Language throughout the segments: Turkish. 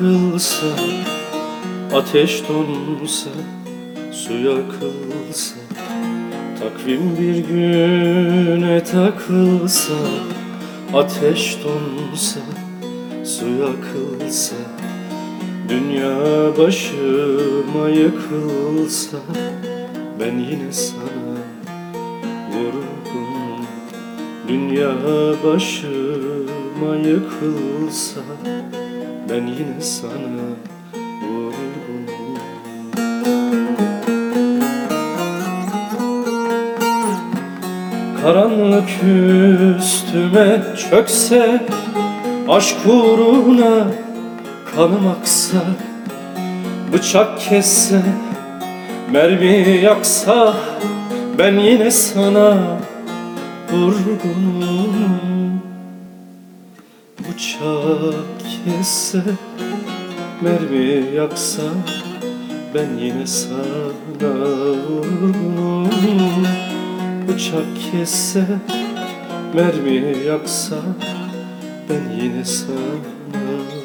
yakılsa Ateş donsa Su yakılsa Takvim bir güne takılsa Ateş donsa Su yakılsa Dünya başıma yıkılsa Ben yine sana vurgunum Dünya başıma yıkılsa Ben yine sana vurgunum Karanlık üstüme çökse Aşk uğruna kanım aksa Bıçak kesse Mermi yaksa Ben yine sana vurgunum Bıçak kesse Mermi yaksa Ben yine sana vurgunum Bıçak kesse Mermi yaksa Ben yine sana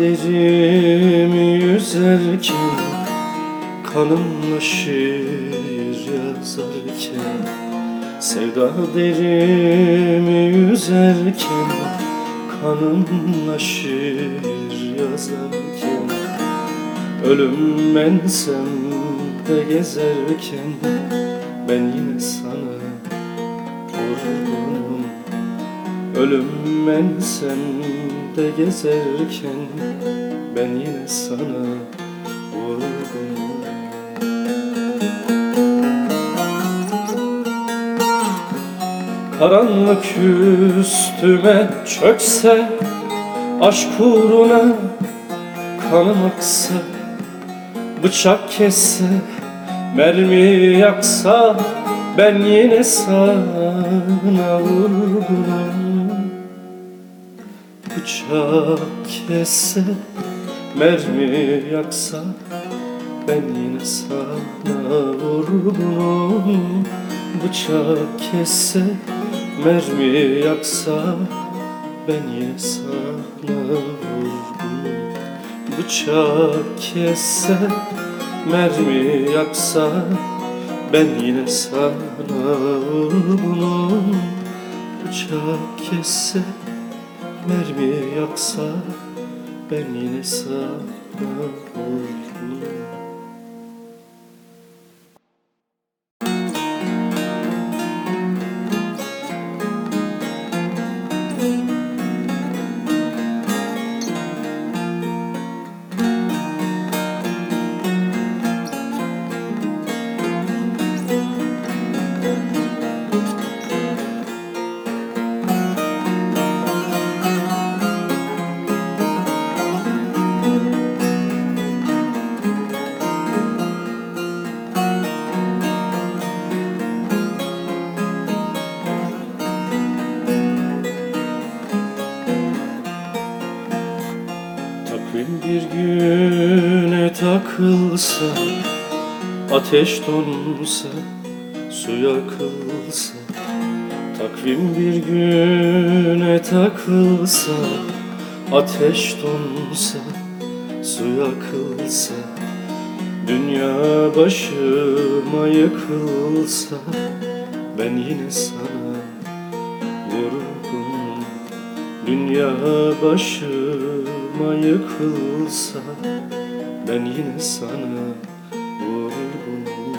Derimi yüzerken Kanımla şiir yazarken Sevda derimi yüzerken Kanımla şiir yazarken Ölüm ensem de gezerken Ben yine sana vurgunum Ölüm ensem de gezerken Ben yine sana vurgunum Karanlık üstüme çökse Aşk uğruna kanım aksa Bıçak kesse Mermi yaksa Ben yine sana vurgunum Bıçak kesse Mermi yaksa Ben yine sana vurgunum Bıçak kesse Mermi yaksa Ben yine sana vurgunum Bıçak kesse Mermi yaksa Ben yine sana vurgunum Bıçak kesse Mermi yaksa Ben yine sana vurgunum güne takılsa Ateş donsa Su yakılsa Takvim bir güne takılsa Ateş donsa Su yakılsa Dünya başıma yıkılsa Ben yine sana vurgunum Dünya başıma yıkılsa Ben yine sana vurgunum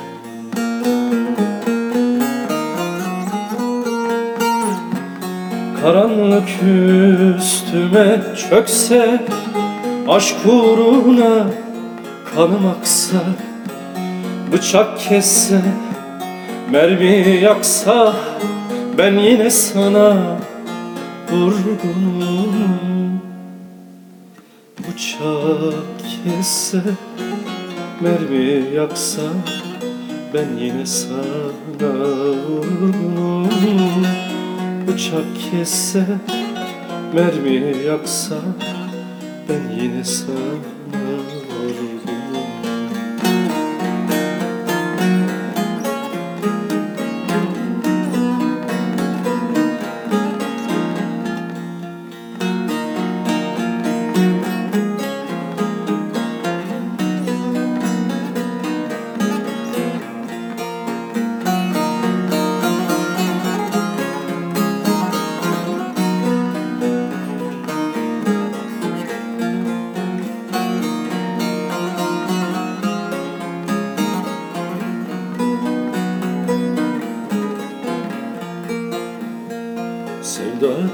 Karanlık üstüme çökse Aşk uğruna kanım aksa Bıçak kesse Mermi yaksa ben yine sana vurgunum Bıçak kesse mermi yaksa ben yine sana vurgunum Bıçak kesse mermi yaksa ben yine sana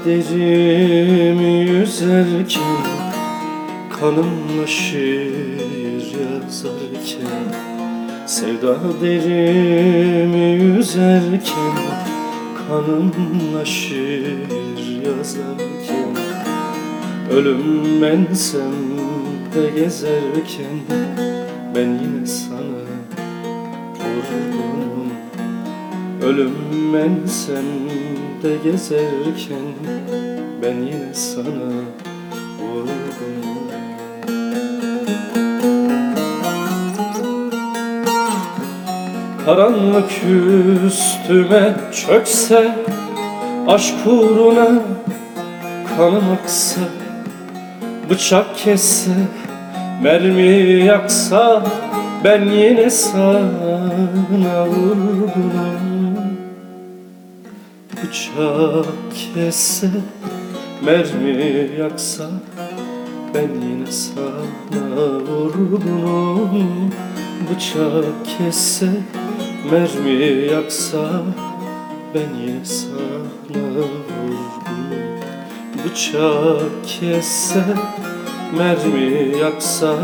Derimi yüzerken Kanımla şiir yazarken Sevda derimi yüzerken Kanımla şiir yazarken Ölüm bensem de gezerken Ben yine sana vurgunum Ölüm bensem de gezerken Ben yine sana vurgunum Karanlık üstüme çökse Aşk uğruna kanım aksa Bıçak kesse Mermi yaksa Ben yine sana vurgunum Bıçak kesse Mermi yaksa Ben yine sana vurgunum Bıçak kesse Mermi yaksa Ben yine sana vurgunum Bıçak kesse Mermi yaksa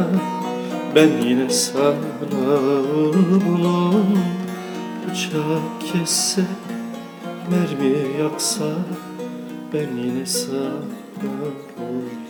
Ben yine sana vurgunum Bıçak kesse Mermi yaksa Ben yine sana vurgunum